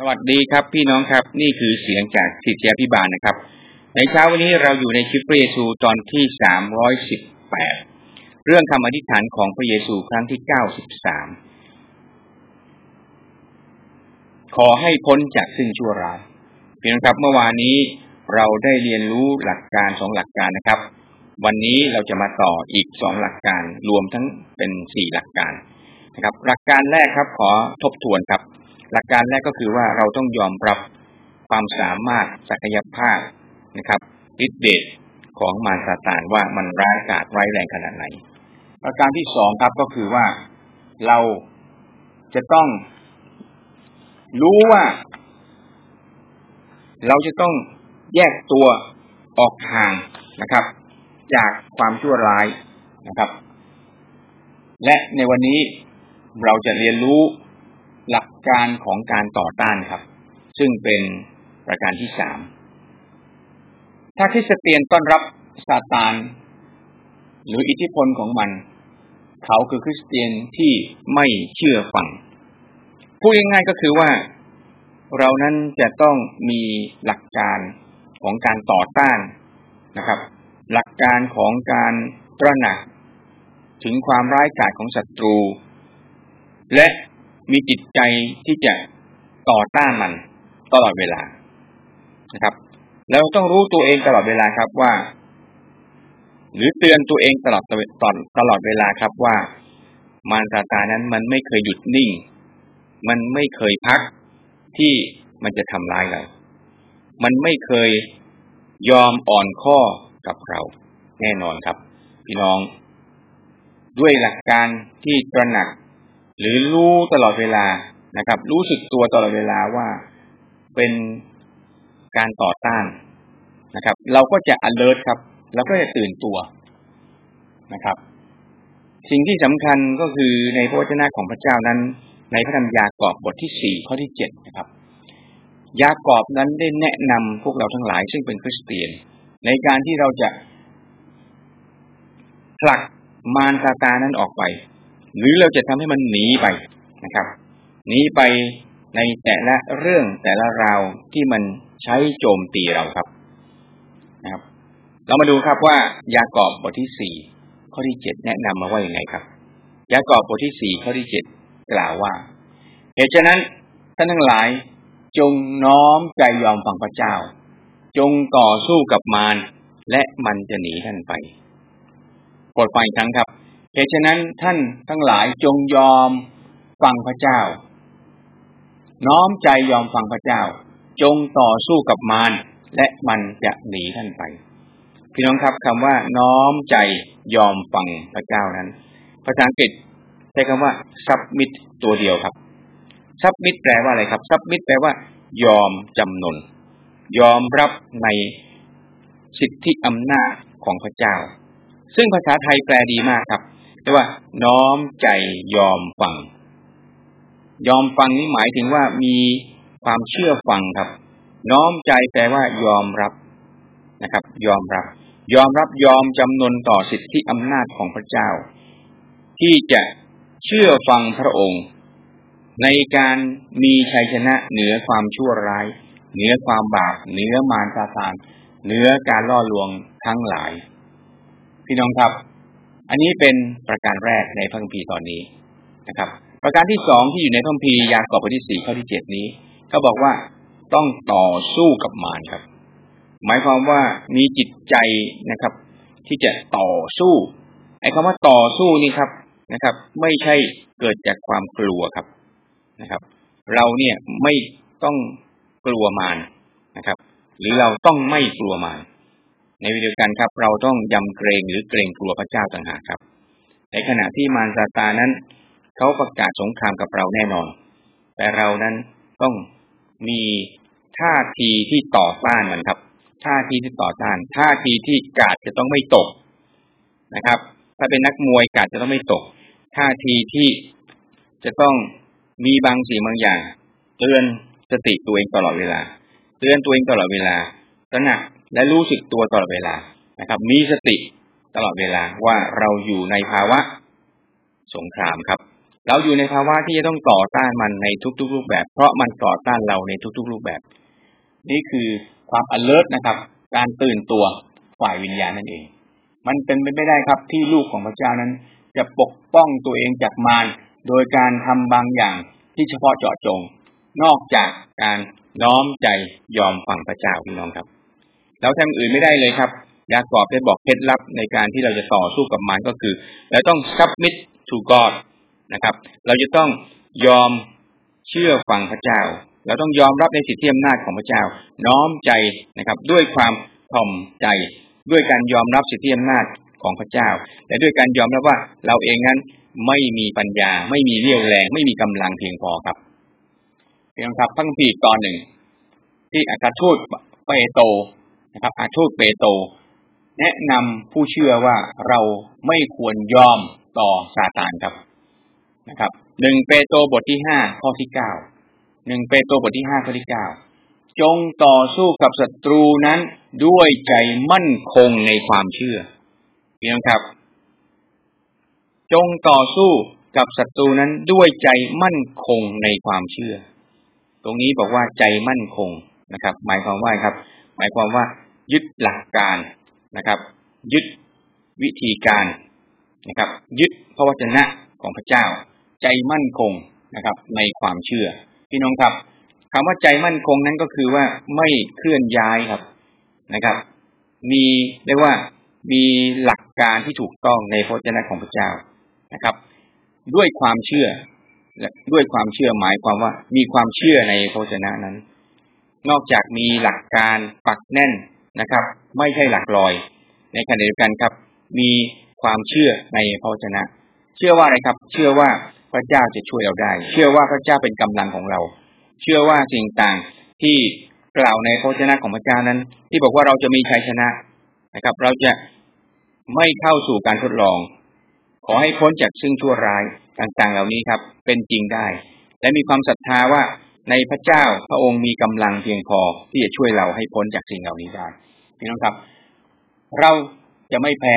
สวัสดีครับพี่น้องครับนี่คือเสียงจากสิทธิพิบาลนะครับ ในเช้าวันนี้เราอยู่ในคลิปพระเยซูตอนที่สามร้อยสิบแปดเรื่องคำอธิษฐานของพระเยซูครั้งที่เก้าสิบสามขอให้พ้นจากซึ่งชั่วร้ายพี่น้องครับเมื่อวานนี้เราได้เรียนรู้หลักการสองหลักการนะครับ วันนี้เราจะมาต่ออีกสองหลักการรวมทั้งเป็นสี่หลักการนะครับ หลักการแรกครับขอทบทวนครับ หลักการแรกก็คือว่าเราต้องยอมรับความสามารถศักยภาพนะครับฤทธิเดชของมารซาตานว่ามันร้ายกาจร้ายแรงขนาดไหน ประการที่สองครับก็คือว่าเราจะต้อง รู้ว่า เราจะต้องแยกตัวออกห่างนะครับ จากความชั่วร้ายนะครับ และในวันนี้เราจะเรียนรู้ การของการต่อต้านครับ ซึ่งเป็นประการที่สามถ้าคริสเตียนต้อนรับซาตานหรืออิทธิพลของมัน เขาคือคริสเตียนที่ไม่เชื่อฟังพูดง่ายๆก็คือว่า เรานั้นจะต้องมีหลักการของการต่อต้านนะครับ หลักการของการตระหนักถึงความร้ายกาจของศัตรู และ มีจิตใจที่จะต่อต้านมันตลอดเวลานะครับเราต้องรู้ตัวเองตลอดเวลาครับว่า หรือเตือนตัวเองตลอดตลอดตลอดเวลาครับว่ามารซาตานั้นมันไม่เคยหยุดนิ่ง มันไม่เคยพักที่มันจะทำร้ายเรา มันไม่เคยยอมอ่อนข้อกับเรา แน่นอนครับ พี่น้อง ด้วยหลักการที่ตระหนัก หรือรู้ตลอดเวลานะครับ รู้สึกตัวตลอดเวลาว่าเป็นการต่อต้านนะครับ เราก็จะ alert ครับเราก็จะตื่นตัวนะครับ สิ่งที่สำคัญก็คือในพระวจนะของพระเจ้านั้น ในพระธรรมยากอบบทที่สี่ข้อที่เจ็ดนะครับ ยากอบนั้นได้แนะนำพวกเราทั้งหลาย ซึ่งเป็นคริสเตียน ในการที่เราจะผลักมารซาตานั้นออกไป หรือเราจะทำให้มันหนีไปนะครับหนีไปในแต่ละเรื่องแต่ละราวที่มันใช้โจมตีเราครับนะครับ เรามาดูครับว่ายากอบบทที่สี่ข้อที่เจ็ดแนะนำมาว่าอย่างไงครับ ยากอบบทที่สี่ข้อที่เจ็ดกล่าวว่า เหตุฉะนั้นท่านทั้งหลายจงน้อมใจยอมฟังพระเจ้า จงต่อสู้กับมารและมันจะหนีท่านไปกดไฟครั้งครับ เหตุฉะนั้นท่านทั้งหลายจงยอมฟังพระเจ้า น้อมใจยอมฟังพระเจ้า จงต่อสู้กับมารและมันจะหนีท่านไป พี่น้องครับคำว่าน้อมใจยอมฟังพระเจ้านั้น ภาษาอังกฤษใช้คำว่า submit ตัวเดียวครับ submit แปลว่าอะไรครับ submit แปลว่า ยอมจำนน ยอมรับในสิทธิอำนาจของพระเจ้า ซึ่งภาษาไทยแปลดีมากครับ เรียกว่า น้อมใจยอมฟัง ยอมฟังนี้หมายถึงว่ามีความเชื่อฟังครับ น้อมใจแปลว่ายอมรับนะครับ ยอมรับ ยอมรับยอมจำนนต่อสิทธิอำนาจของพระเจ้า ที่จะเชื่อฟังพระองค์ ในการมีชัยชนะเหนือความชั่วร้าย เหนือความบาปเหนือมารซาตานเหนือการล่อลวงทั้งหลาย พี่น้องครับ อันนี้เป็นประการแรกในพระคัมภีร์ตอนนี้นะครับ ประการที่สองที่อยู่ในพระคัมภีร์ยากอบบทที่สี่ข้อที่เจ็ดนี้เขาบอกว่าต้องต่อสู้กับมารครับ หมายความว่ามีจิตใจนะครับ ที่จะต่อสู้ไอ้คำว่าต่อสู้นี่ครับนะครับ ไม่ใช่เกิดจากความกลัวครับนะครับ เราเนี่ยไม่ต้องกลัวมารนะครับ หรือเราต้องไม่กลัวมาร ในวิดีโอกันครับ เราต้องยำเกรงหรือเกรงกลัวพระเจ้าต่างหากครับ ในขณะที่มารซาตานั้น เขาประกาศสงครามกับเราแน่นอน แต่เรานั้นต้องมีท่าทีที่ต่อต้านมันครับ ท่าทีที่ต่อต้าน ท่าทีที่กาดจะต้องไม่ตกนะครับ ถ้าเป็นนักมวยกาดจะต้องไม่ตก ท่าทีที่จะต้องมีบางสิ่งบางอย่าง เตือนสติตัวเองตลอดเวลา เตือนตัวเองตลอดเวลาตระหนัก และรู้สึกตัวตลอดเวลานะครับ มีสติตลอดเวลาว่าเราอยู่ในภาวะสงครามครับ เราอยู่ในภาวะที่จะต้องต่อต้านมันในทุกๆ รูปแบบ เพราะมันต่อต้านเราในทุกๆ รูปแบบ นี่คือความ alert นะครับ การตื่นตัวฝ่ายวิญญาณนั่นเอง มันเป็นไปไม่ได้ครับที่ลูกของพระเจ้านั้น จะปกป้องตัวเองจากมารโดยการทำบางอย่างที่เฉพาะเจาะจง นอกจากการน้อมใจยอมฟังพระเจ้าพี่น้องครับ เราทำอื่นไม่ได้เลยครับ ยากอบได้บอกเคล็ดลับในการที่เราจะต่อสู้กับมันก็คือเราต้อง submit to God นะครับ เราจะต้องยอมเชื่อฟังพระเจ้า เราต้องยอมรับในสิทธิอำนาจของพระเจ้า น้อมใจนะครับ ด้วยความถ่อมใจ ด้วยการยอมรับสิทธิอำนาจของพระเจ้า และด้วยการยอมรับว่าเราเองนั้นไม่มีปัญญา ไม่มีเรี่ยวแรง ไม่มีกำลังเพียงพอครับเพียงครับพังผีตอนหนึ่ง ที่อาคาทูตเปโต นะครับอาทูตเปโต แนะนำผู้เชื่อว่าเราไม่ควรยอมต่อซาตานครับนะครับหนึ่งเปโตรบทที่ห้าข้อที่เก้าหนึ่งเปโตรบทที่ห้าข้อที่เก้าจงต่อสู้กับศัตรูนั้นด้วยใจมั่นคงในความเชื่อเพียงครับ จงต่อสู้กับศัตรูนั้นด้วยใจมั่นคงในความเชื่อ ตรงนี้บอกว่าใจมั่นคงนะครับ หมายความว่าครับ หมายความว่า ยึดหลักการนะครับ ยึดวิธีการนะครับ ยึดพระวจนะของพระเจ้า ใจมั่นคงนะครับ ในความเชื่อ พี่น้องครับคำว่าใจมั่นคงนั้นก็คือว่าไม่เคลื่อนย้ายครับนะครับ มีเรียกว่ามีหลักการที่ถูกต้องในพระเจ้าของพระเจ้านะครับ ด้วยความเชื่อและด้วยความเชื่อหมายความว่ามีความเชื่อในพระเจ้านั้น นอกจากมีหลักการปักแน่น นะครับ ไม่ใช่หลักลอย ในขณะเดียวกันครับ มีความเชื่อในพระเจ้าเชื่อว่าอะไรครับ เชื่อว่าพระเจ้าจะช่วยเราได้ เชื่อว่าพระเจ้าเป็นกำลังของเรา เชื่อว่าสิ่งต่างที่กล่าวในพระชนะของพระเจ้านั้น ที่บอกว่าเราจะมีชัยชนะนะครับ เราจะไม่เข้าสู่การทดลอง ขอให้พ้นจากซึ่งชั่วร้ายต่างๆ เหล่านี้ครับ เป็นจริงได้ และมีความศรัทธาว่า ในพระเจ้าพระองค์มีกำลังเพียงพอที่จะช่วยเราให้พ้นจากสิ่งเหล่านี้ได้พี่น้องครับ เราจะไม่แพ้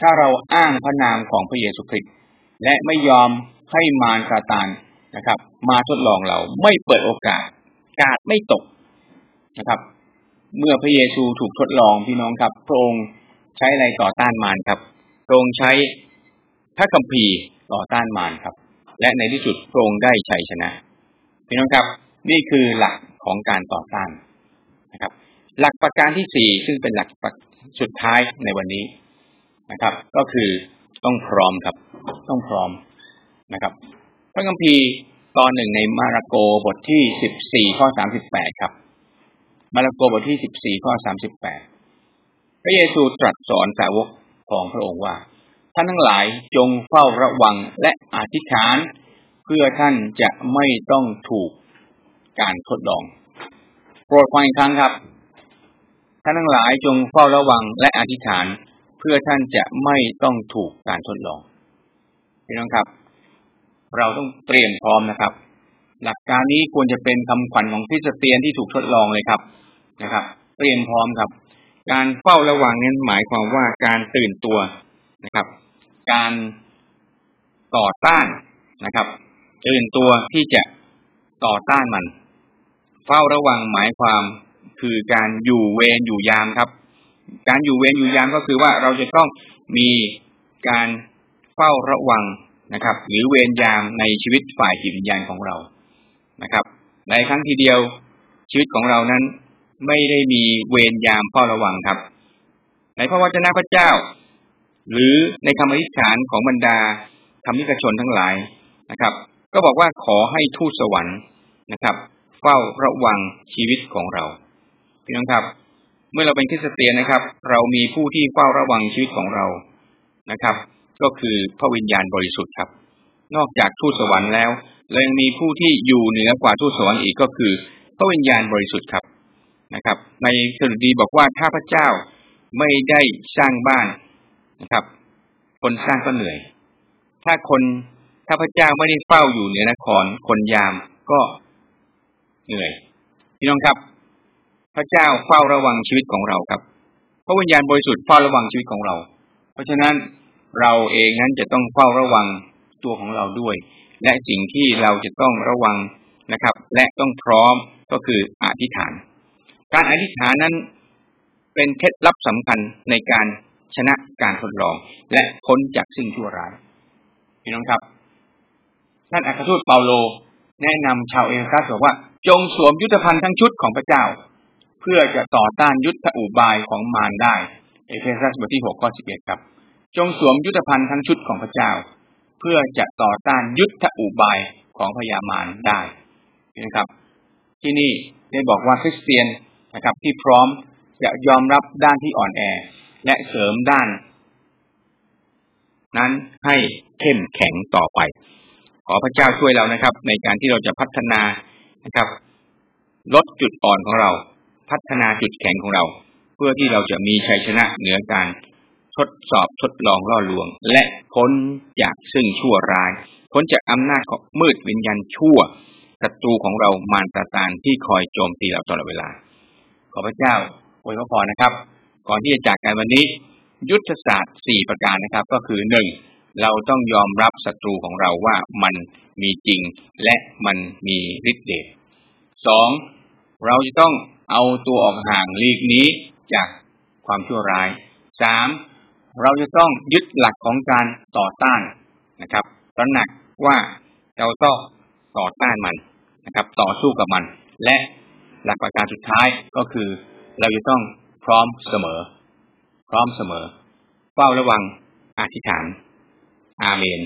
ถ้าเราอ้างพระนามของพระเยซูคริสต์และไม่ยอมให้มารซาตานนะครับ มาทดลองเราไม่เปิดโอกาส กาดไม่ตกนะครับ เมื่อพระเยซูถูกทดลองพี่น้องครับพระองค์ใช้อะไรต่อต้านมารครับพระองค์ใช้พระคัมภีร์ต่อต้านมารครับ และในที่สุดพระองค์ได้ชัยชนะ พี่น้องครับนี่คือหลักของการต่อต้านนะครับ หลักประการที่สี่ซึ่งเป็นหลักสุดท้ายในวันนี้นะครับ ก็คือต้องพร้อมครับ ต้องพร้อมนะครับ พระคัมภีร์ตอนหนึ่งในมาระโกบทที่สิบสี่ข้อสามสิบแปดครับ มาระโกบทที่สิบสี่ข้อสามสิบแปดพระเยซูตรัสสอนสาวกของพระองค์ว่าท่านทั้งหลายจงเฝ้าระวังและอธิษฐาน เพื่อท่านจะไม่ต้องถูกการทดลอง โปรดฟังอีกครั้งครับ ท่านทั้งหลายจงเฝ้าระวังและอธิษฐาน เพื่อท่านจะไม่ต้องถูกการทดลองพี่น้องครับ เราต้องเตรียมพร้อมนะครับ หลักการนี้ควรจะเป็นคำขวัญของคริสเตียนที่ถูกทดลองเลยครับนะครับ เตรียมพร้อมครับ การเฝ้าระวังนั้นหมายความว่าการตื่นตัวนะครับ การต่อต้านนะครับ ตื่นตัวที่จะต่อต้านมัน เฝ้าระวังหมายความคือการอยู่เวรอยู่ยามครับ การอยู่เวรอยู่ยามก็คือว่าเราจะต้องมีการเฝ้าระวังนะครับ หรือเวรยามในชีวิตฝ่ายจิตวิญญาณของเรานะครับในครั้งทีเดียวชีวิตของเรานั้นไม่ได้มีเวรยามเฝ้าระวังครับ ในพระวจนะพระเจ้า หรือในคำอธิษฐานของบรรดาธรรมิกชนทั้งหลายนะครับ ก็บอกว่าขอให้ทูตสวรรค์นะครับ เฝ้าระวังชีวิตของเราพี่น้องครับ เมื่อเราเป็นคริสเตียนนะครับ เรามีผู้ที่เฝ้าระวังชีวิตของเรานะครับ ก็คือพระวิญญาณบริสุทธิ์ครับ นอกจากทูตสวรรค์แล้วเรายังมีผู้ที่อยู่เหนือกว่าทูตสวรรค์อีกก็คือ พระวิญญาณบริสุทธิ์ครับนะครับ ในสดุดีบอกว่าถ้าพระเจ้าไม่ได้สร้างบ้านนะครับ คนสร้างก็เหนื่อย ถ้าคน ถ้าพระเจ้าไม่ได้เฝ้าอยู่เหนือนครคนยามก็เหนื่อยพี่น้องครับ พระเจ้าเฝ้าระวังชีวิตของเราครับ พระวิญญาณบริสุทธิ์เฝ้าระวังชีวิตของเรา เพราะฉะนั้นเราเองนั้นจะต้องเฝ้าระวังตัวของเราด้วย และสิ่งที่เราจะต้องระวังนะครับ และต้องพร้อมก็คืออธิษฐาน การอธิษฐานนั้นเป็นเคล็ดลับสำคัญในการชนะการทดลอง และพ้นจากสิ่งชั่วร้ายพี่น้องครับ ท่านอัครทูตเปาโล แนะนำชาวเอเฟซัสบอกว่า จงสวมยุทธภัณฑ์ทั้งชุดของพระเจ้า เพื่อจะต่อต้านยุทธอุบายของมารได้ เอเฟซัสบทที่หกข้อสิบเอ็ดครับ จงสวมยุทธภัณฑ์ทั้งชุดของพระเจ้า เพื่อจะต่อต้านยุทธอุบายของพยามารได้นะครับ ที่นี่ได้บอกว่าคริสเตียนนะครับที่พร้อมจะยอมรับด้านที่อ่อนแอ และเสริมด้าน นั้นให้เข้มแข็งต่อไป ขอพระเจ้าช่วยเรานะครับ ในการที่เราจะพัฒนานะครับ ลดจุดอ่อนของเรา พัฒนาจุดแข็งของเรา เพื่อที่เราจะมีชัยชนะเหนือการทดสอบทดลองล่อลวง และพ้นจากซึ่งชั่วร้าย พ้นจากอำนาจของมืดวิญญาณชั่วศัตรูของเรามารตาตานที่คอยโจมตีเราตลอดเวลา ขอพระเจ้าอวยพรนะครับ ก่อนที่จะจากกันวันนี้ ยุทธศาสตร์สี่ประการนะครับ ก็คือหนึ่ง เราต้องยอมรับศัตรูของเราว่ามันมีจริงและมันมีฤทธิ์เดชสองเราจะต้องเอาตัวออกห่างลีกนี้จากความชั่วร้ายสามเราจะต้องยึดหลักของการต่อต้านนะครับตระหนักว่าเราต้องต่อต้านมันนะครับ ต่อสู้กับมัน และหลักประการสุดท้ายก็คือ เราจะต้องพร้อมเสมอ พร้อมเสมอ เฝ้าระวังอธิษฐาน อาเมน